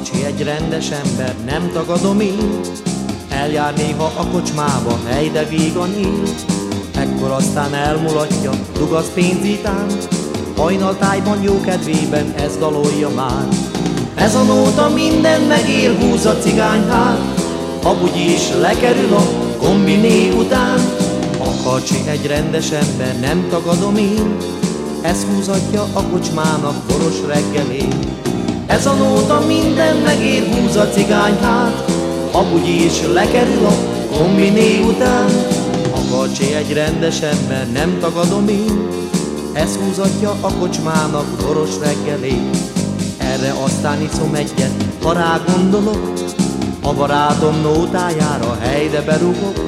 karcsi egy rendes ember, nem tagadom én, Eljár néha a kocsmába, helyde vígan él, Ekkor aztán elmulatja, dugasz pénzítán, Hajnaltájban jó kedvében ez dalolja már. Ez a nóta minden megér, húz a cigányhát, Abúgy is lekerül a kombiné után, A karcsi egy rendes ember, nem tagadom én, Ez húzatja a kocsmának boros reggelén. Ez a nóta minden megér, húz a cigányhát, Amúgy is lekerül a kombiné után. A karcsi egy rendes ember, nem tagadom én. Ez húzatja a kocsmának boros reggelét Erre aztán iszom egyet, ha rá gondolok. A barátom nótájára helyre berugok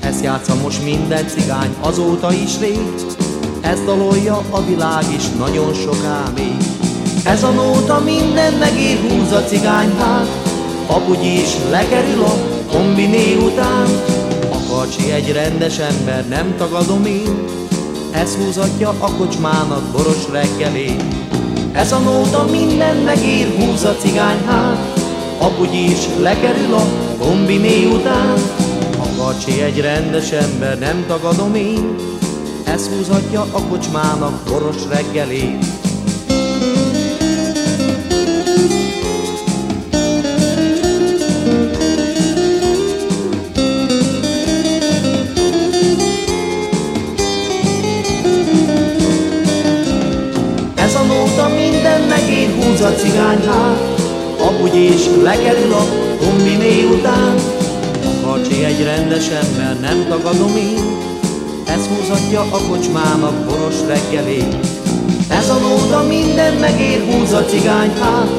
Ezt játsza most minden cigány, azóta is rég. Ez dalolja a világ is nagyon soká még Ez a nóta minden megér, húz a cigányhát Apud is lekerül a kombiné után, a karcsi egy rendes ember, nem tagadom én, ez húzatja a kocsmának boros reggelé. Ez a nóta minden megír, húz a cigányhát, Apud is lekerül a kombiné után, a karcsi egy rendes ember, nem tagadom én, ez húzatja a kocsmának boros reggelét. Húz a cigányhát, Amúgy is lekerül a kombiné után. Karcsi egy rendes ember, nem tagadom én, Ez húzatja a kocsmának boros reggelét. Ez a nóta minden megér húz a cigányhát,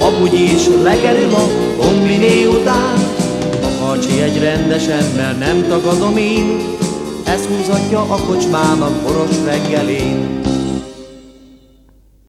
Amúgy is lekerül a kombiné után. Karcsi egy rendes ember, nem tagadom én, Ez húzatja a kocsmának boros reggelét.